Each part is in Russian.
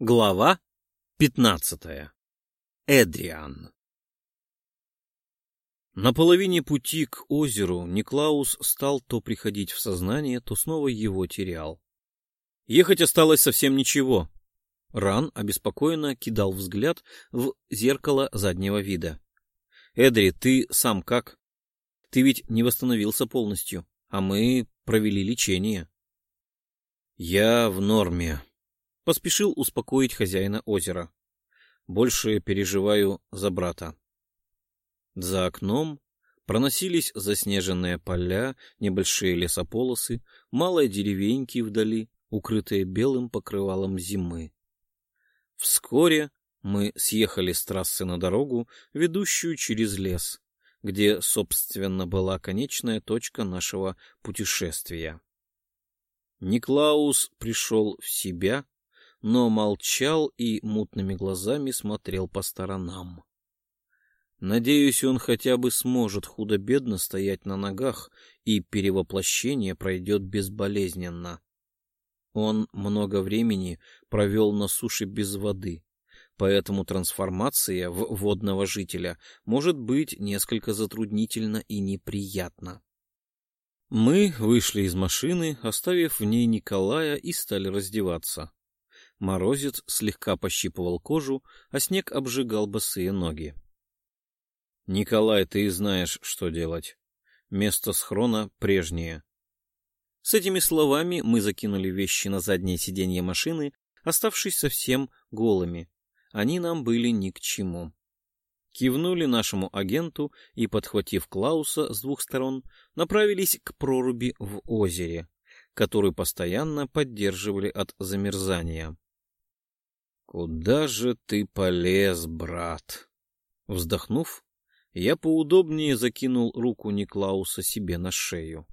Глава пятнадцатая. Эдриан. На половине пути к озеру Никлаус стал то приходить в сознание, то снова его терял. Ехать осталось совсем ничего. Ран обеспокоенно кидал взгляд в зеркало заднего вида. — Эдри, ты сам как? Ты ведь не восстановился полностью, а мы провели лечение. — Я в норме, Поспешил успокоить хозяина озера. Больше переживаю за брата. За окном проносились заснеженные поля, небольшие лесополосы, малые деревеньки вдали, укрытые белым покрывалом зимы. Вскоре мы съехали с трассы на дорогу, ведущую через лес, где, собственно, была конечная точка нашего путешествия. Никлаус пришел в себя но молчал и мутными глазами смотрел по сторонам. Надеюсь, он хотя бы сможет худо-бедно стоять на ногах, и перевоплощение пройдет безболезненно. Он много времени провел на суше без воды, поэтому трансформация в водного жителя может быть несколько затруднительна и неприятна. Мы вышли из машины, оставив в ней Николая, и стали раздеваться. Морозец слегка пощипывал кожу, а снег обжигал босые ноги. — Николай, ты знаешь, что делать. Место схрона прежнее. С этими словами мы закинули вещи на заднее сиденье машины, оставшись совсем голыми. Они нам были ни к чему. Кивнули нашему агенту и, подхватив Клауса с двух сторон, направились к проруби в озере, которую постоянно поддерживали от замерзания. «Куда же ты полез, брат?» Вздохнув, я поудобнее закинул руку Никлауса себе на шею.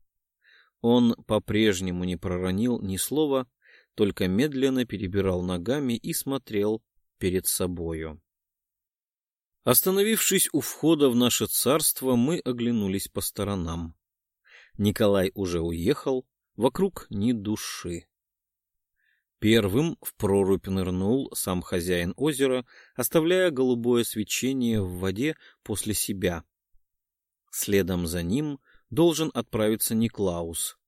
Он по-прежнему не проронил ни слова, только медленно перебирал ногами и смотрел перед собою. Остановившись у входа в наше царство, мы оглянулись по сторонам. Николай уже уехал, вокруг ни души. Первым в прорубь нырнул сам хозяин озера, оставляя голубое свечение в воде после себя. Следом за ним должен отправиться Никлаус.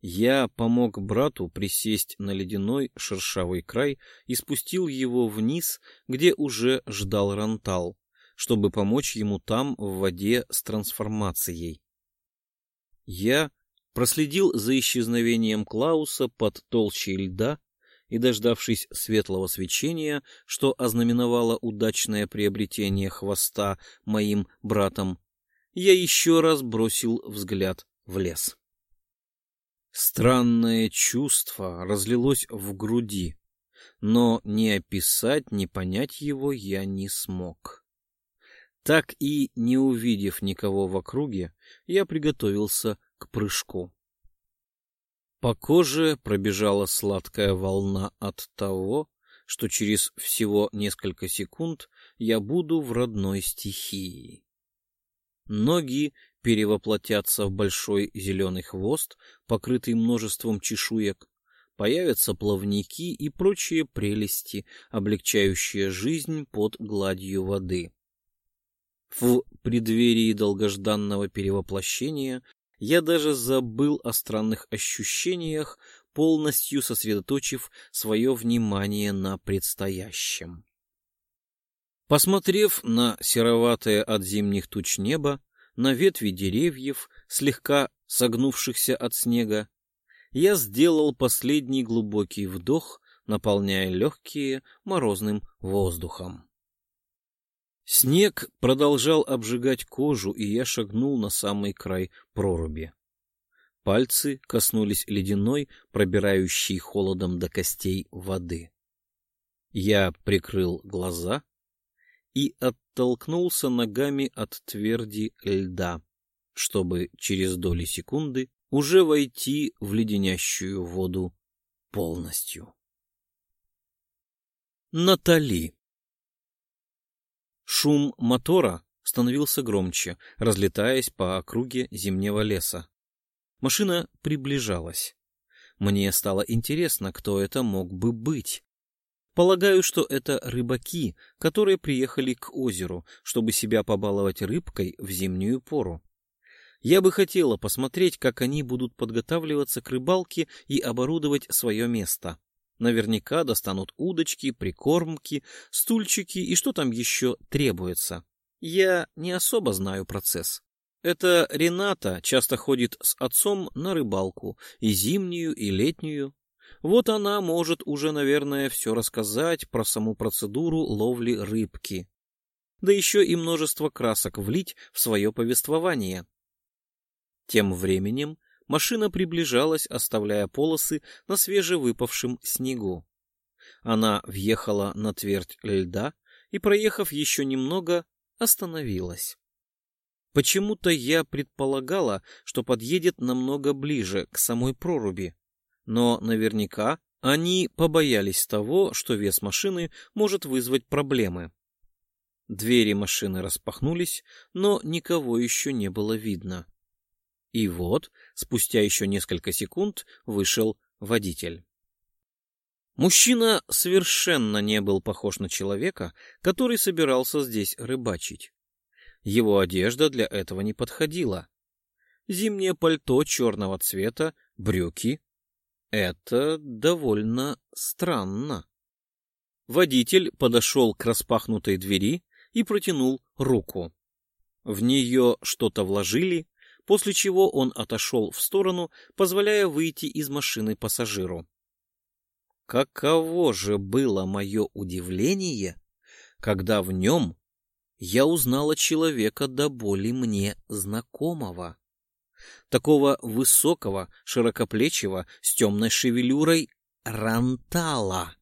Я помог брату присесть на ледяной шершавый край и спустил его вниз, где уже ждал Рантал, чтобы помочь ему там в воде с трансформацией. Я проследил за исчезновением Клауса под толщей льда и, дождавшись светлого свечения, что ознаменовало удачное приобретение хвоста моим братом, я еще раз бросил взгляд в лес. Странное чувство разлилось в груди, но ни описать, ни понять его я не смог. Так и не увидев никого в округе, я приготовился к прыжку. По коже пробежала сладкая волна от того, что через всего несколько секунд я буду в родной стихии. Ноги перевоплотятся в большой зеленый хвост, покрытый множеством чешуек, появятся плавники и прочие прелести, облегчающие жизнь под гладью воды. В преддверии долгожданного перевоплощения я даже забыл о странных ощущениях, полностью сосредоточив свое внимание на предстоящем. Посмотрев на сероватое от зимних туч небо, на ветви деревьев, слегка согнувшихся от снега, я сделал последний глубокий вдох, наполняя легкие морозным воздухом. Снег продолжал обжигать кожу, и я шагнул на самый край проруби. Пальцы коснулись ледяной, пробирающей холодом до костей воды. Я прикрыл глаза и оттолкнулся ногами от тверди льда, чтобы через доли секунды уже войти в леденящую воду полностью. Натали Шум мотора становился громче, разлетаясь по округе зимнего леса. Машина приближалась. Мне стало интересно, кто это мог бы быть. Полагаю, что это рыбаки, которые приехали к озеру, чтобы себя побаловать рыбкой в зимнюю пору. Я бы хотела посмотреть, как они будут подготавливаться к рыбалке и оборудовать свое место. Наверняка достанут удочки, прикормки, стульчики и что там еще требуется. Я не особо знаю процесс. Это Рената часто ходит с отцом на рыбалку, и зимнюю, и летнюю. Вот она может уже, наверное, все рассказать про саму процедуру ловли рыбки. Да еще и множество красок влить в свое повествование. Тем временем машина приближалась, оставляя полосы на свежевыпавшем снегу. Она въехала на твердь льда и, проехав еще немного, остановилась. Почему-то я предполагала, что подъедет намного ближе к самой проруби, но наверняка они побоялись того, что вес машины может вызвать проблемы. Двери машины распахнулись, но никого еще не было видно. И вот, спустя еще несколько секунд, вышел водитель. Мужчина совершенно не был похож на человека, который собирался здесь рыбачить. Его одежда для этого не подходила. Зимнее пальто черного цвета, брюки, это довольно странно. Водитель подошел к распахнутой двери и протянул руку. В нее что-то вложили, после чего он отошел в сторону, позволяя выйти из машины пассажиру. Каково же было мое удивление, когда в нем я узнала человека до боли мне знакомого такого высокого, широкоплечего, с темной шевелюрой Рантала.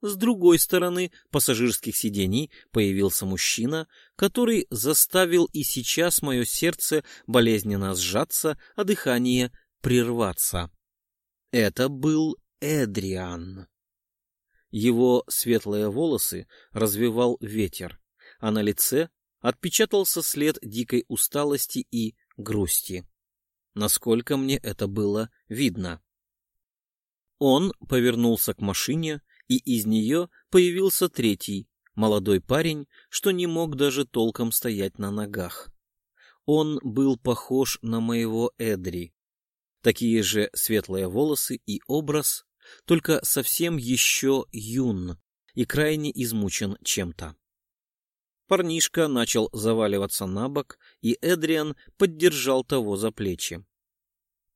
С другой стороны пассажирских сидений появился мужчина, который заставил и сейчас мое сердце болезненно сжаться, а дыхание прерваться. Это был Эдриан. Его светлые волосы развивал ветер, а на лице отпечатался след дикой усталости и грусти. Насколько мне это было видно. Он повернулся к машине, и из нее появился третий, молодой парень, что не мог даже толком стоять на ногах. Он был похож на моего Эдри. Такие же светлые волосы и образ, только совсем еще юн и крайне измучен чем-то. Парнишка начал заваливаться на бок, и Эдриан поддержал того за плечи.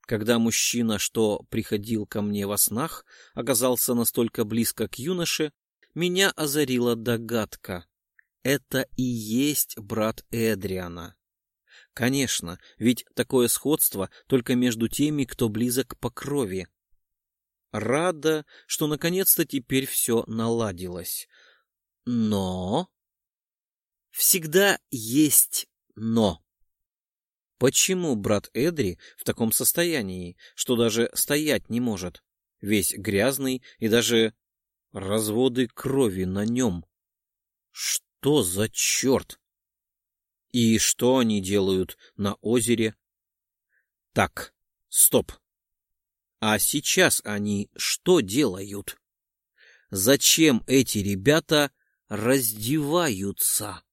Когда мужчина, что приходил ко мне во снах, оказался настолько близко к юноше, меня озарила догадка. Это и есть брат Эдриана. Конечно, ведь такое сходство только между теми, кто близок по крови. Рада, что наконец-то теперь все наладилось. Но всегда есть «но». Почему брат Эдри в таком состоянии, что даже стоять не может? Весь грязный и даже разводы крови на нем. Что за черт? И что они делают на озере? Так, стоп. А сейчас они что делают? Зачем эти ребята раздеваются?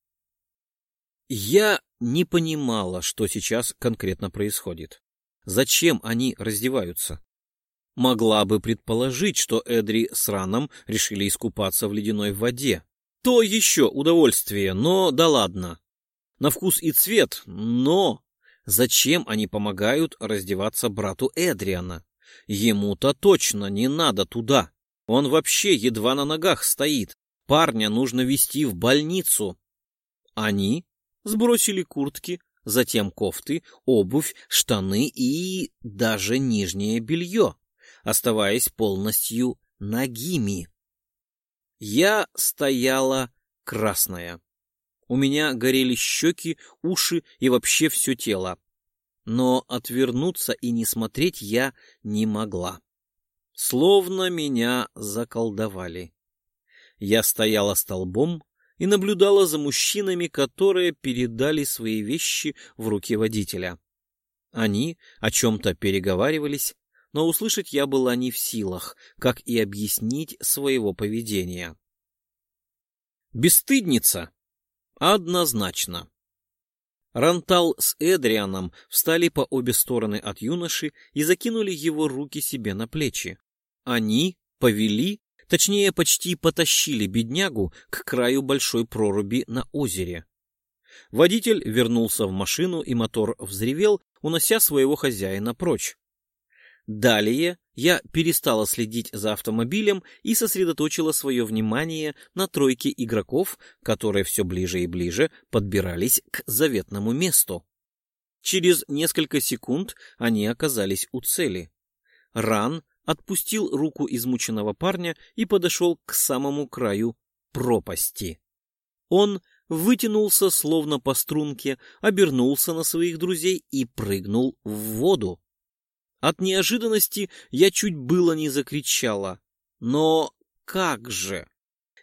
Я не понимала, что сейчас конкретно происходит. Зачем они раздеваются? Могла бы предположить, что Эдри с Раном решили искупаться в ледяной воде. То еще удовольствие, но да ладно. На вкус и цвет, но... Зачем они помогают раздеваться брату Эдриана? Ему-то точно не надо туда. Он вообще едва на ногах стоит. Парня нужно везти в больницу. Они сбросили куртки, затем кофты, обувь, штаны и даже нижнее белье, оставаясь полностью нагими. Я стояла красная. У меня горели щеки, уши и вообще все тело. Но отвернуться и не смотреть я не могла. Словно меня заколдовали. Я стояла столбом, и наблюдала за мужчинами, которые передали свои вещи в руки водителя. Они о чем-то переговаривались, но услышать я была не в силах, как и объяснить своего поведения. Бесстыдница? Однозначно. Рантал с Эдрианом встали по обе стороны от юноши и закинули его руки себе на плечи. Они повели, точнее, почти потащили беднягу к краю большой проруби на озере. Водитель вернулся в машину, и мотор взревел, унося своего хозяина прочь. Далее я перестала следить за автомобилем и сосредоточила свое внимание на тройке игроков, которые все ближе и ближе подбирались к заветному месту. Через несколько секунд они оказались у цели. Ран отпустил руку измученного парня и подошел к самому краю пропасти. Он вытянулся словно по струнке, обернулся на своих друзей и прыгнул в воду. От неожиданности я чуть было не закричала. Но как же?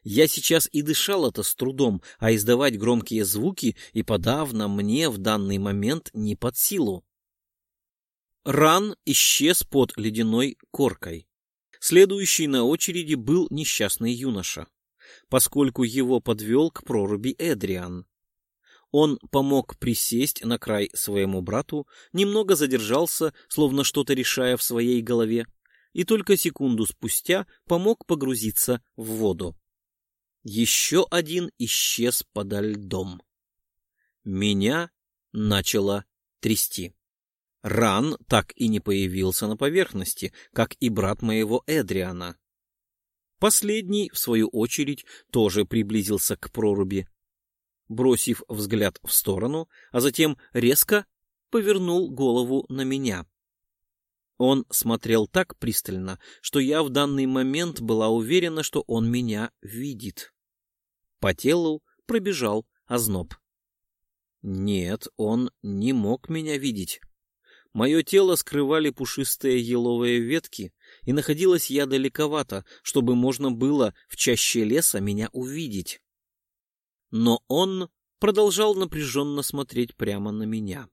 Я сейчас и дышала-то с трудом, а издавать громкие звуки и подавно мне в данный момент не под силу. Ран исчез под ледяной коркой. Следующий на очереди был несчастный юноша, поскольку его подвел к проруби Эдриан. Он помог присесть на край своему брату, немного задержался, словно что-то решая в своей голове, и только секунду спустя помог погрузиться в воду. Еще один исчез подо льдом. Меня начало трясти. Ран так и не появился на поверхности, как и брат моего Эдриана. Последний, в свою очередь, тоже приблизился к проруби, бросив взгляд в сторону, а затем резко повернул голову на меня. Он смотрел так пристально, что я в данный момент была уверена, что он меня видит. По телу пробежал озноб. Нет, он не мог меня видеть. Мое тело скрывали пушистые еловые ветки, и находилась я далековато, чтобы можно было в чаще леса меня увидеть но он продолжал напряженно смотреть прямо на меня.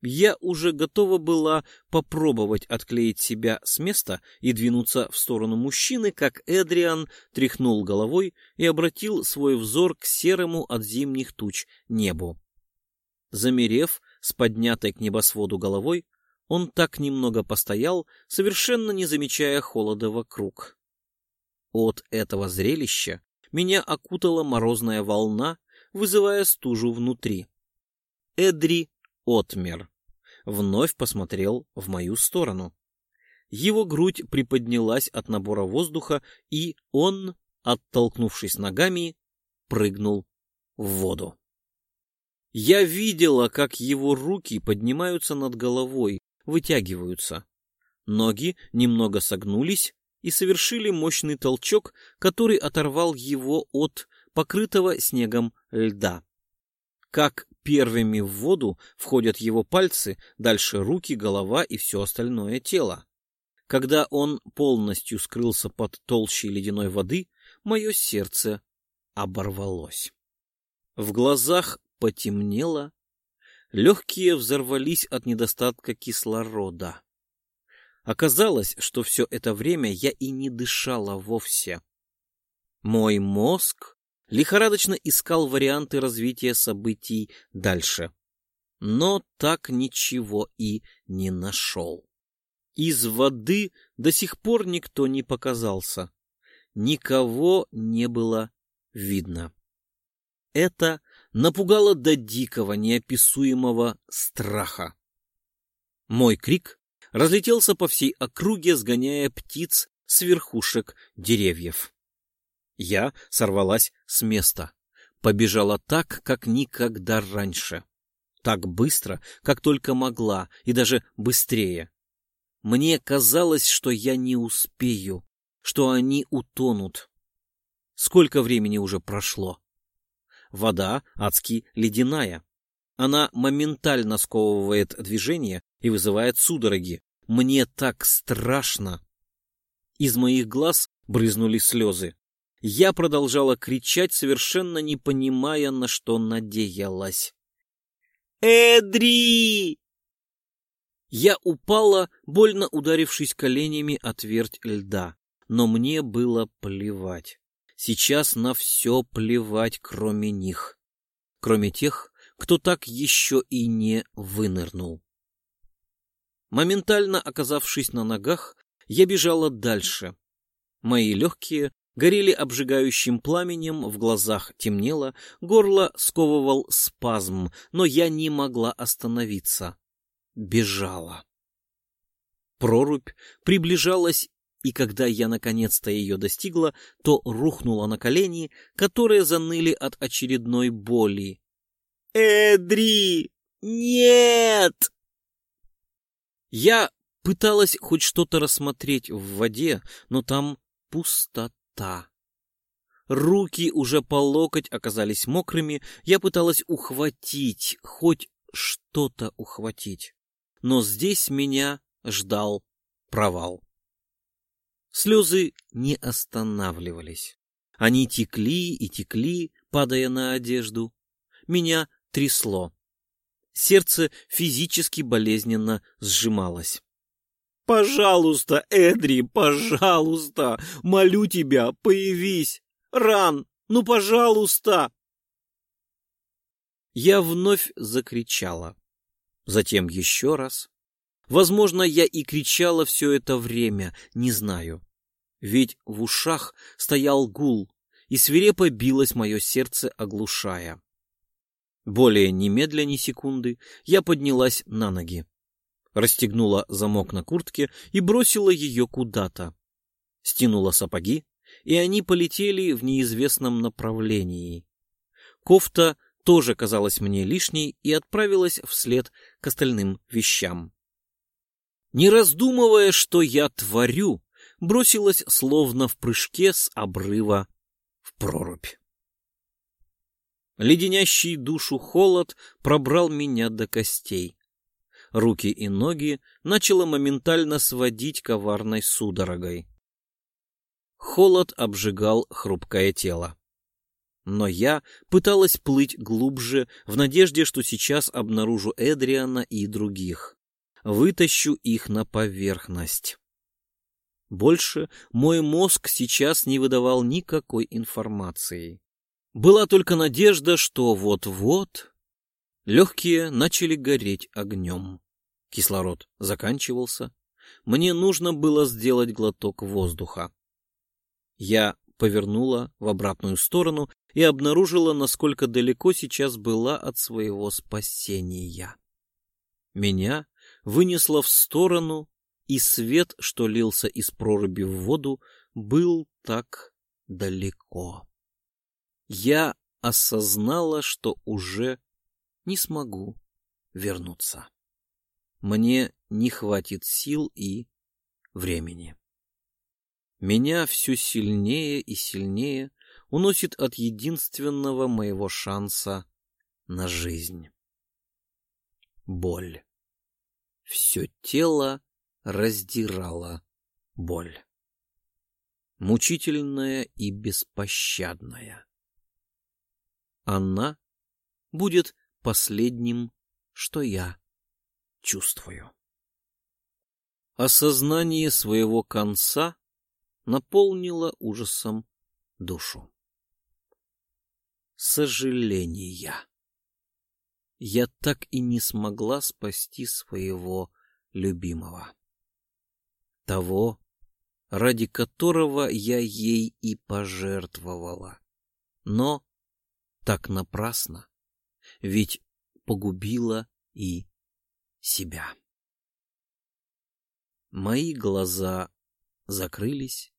Я уже готова была попробовать отклеить себя с места и двинуться в сторону мужчины, как Эдриан тряхнул головой и обратил свой взор к серому от зимних туч небу. Замерев с поднятой к небосводу головой, он так немного постоял, совершенно не замечая холода вокруг. От этого зрелища меня окутала морозная волна, вызывая стужу внутри. Эдри отмер. Вновь посмотрел в мою сторону. Его грудь приподнялась от набора воздуха, и он, оттолкнувшись ногами, прыгнул в воду. Я видела, как его руки поднимаются над головой, вытягиваются. Ноги немного согнулись, и совершили мощный толчок, который оторвал его от покрытого снегом льда. Как первыми в воду входят его пальцы, дальше руки, голова и все остальное тело. Когда он полностью скрылся под толщей ледяной воды, мое сердце оборвалось. В глазах потемнело, легкие взорвались от недостатка кислорода. Оказалось, что все это время я и не дышала вовсе. Мой мозг лихорадочно искал варианты развития событий дальше, но так ничего и не нашел. Из воды до сих пор никто не показался, никого не было видно. Это напугало до дикого, неописуемого страха. Мой крик разлетелся по всей округе, сгоняя птиц с верхушек деревьев. Я сорвалась с места, побежала так, как никогда раньше. Так быстро, как только могла, и даже быстрее. Мне казалось, что я не успею, что они утонут. Сколько времени уже прошло? Вода адски ледяная. Она моментально сковывает движение и вызывает судороги. Мне так страшно. Из моих глаз брызнули слезы. Я продолжала кричать, совершенно не понимая, на что надеялась. «Эдри!» Я упала, больно ударившись коленями о твердь льда, но мне было плевать. Сейчас на все плевать, кроме них. Кроме тех, кто так еще и не вынырнул. Моментально оказавшись на ногах, я бежала дальше. Мои легкие горели обжигающим пламенем, в глазах темнело, горло сковывал спазм, но я не могла остановиться. Бежала. Прорубь приближалась, и когда я наконец-то ее достигла, то рухнула на колени, которые заныли от очередной боли. «Эдри! Нет!» Я пыталась хоть что-то рассмотреть в воде, но там пустота. Руки уже по локоть оказались мокрыми, я пыталась ухватить, хоть что-то ухватить. Но здесь меня ждал провал. Слезы не останавливались. Они текли и текли, падая на одежду. Меня трясло. Сердце физически болезненно сжималось. «Пожалуйста, Эдри, пожалуйста! Молю тебя, появись! Ран, ну, пожалуйста!» Я вновь закричала. Затем еще раз. Возможно, я и кричала все это время, не знаю. Ведь в ушах стоял гул, и свирепо билось мое сердце, оглушая. Более немедля ни секунды я поднялась на ноги, расстегнула замок на куртке и бросила ее куда-то. Стянула сапоги, и они полетели в неизвестном направлении. Кофта тоже казалась мне лишней и отправилась вслед к остальным вещам. Не раздумывая, что я творю, бросилась словно в прыжке с обрыва в прорубь. Леденящий душу холод пробрал меня до костей. Руки и ноги начало моментально сводить коварной судорогой. Холод обжигал хрупкое тело. Но я пыталась плыть глубже, в надежде, что сейчас обнаружу Эдриана и других. Вытащу их на поверхность. Больше мой мозг сейчас не выдавал никакой информации. Была только надежда, что вот-вот легкие начали гореть огнем. Кислород заканчивался. Мне нужно было сделать глоток воздуха. Я повернула в обратную сторону и обнаружила, насколько далеко сейчас была от своего спасения. Меня вынесло в сторону, и свет, что лился из проруби в воду, был так далеко я осознала, что уже не смогу вернуться. Мне не хватит сил и времени. Меня все сильнее и сильнее уносит от единственного моего шанса на жизнь. Боль. Все тело раздирала боль. Мучительная и беспощадная. Она будет последним, что я чувствую. Осознание своего конца наполнило ужасом душу. Сожаления. Я так и не смогла спасти своего любимого. Того, ради которого я ей и пожертвовала. Но так напрасно, ведь погубила и себя. Мои глаза закрылись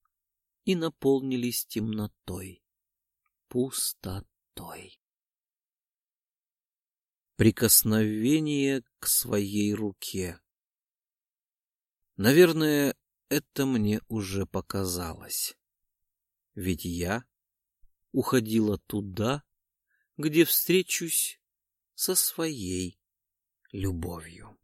и наполнились темнотой, пустотой. Прикосновение к своей руке. Наверное, это мне уже показалось. Ведь я уходила туда, где встречусь со своей любовью.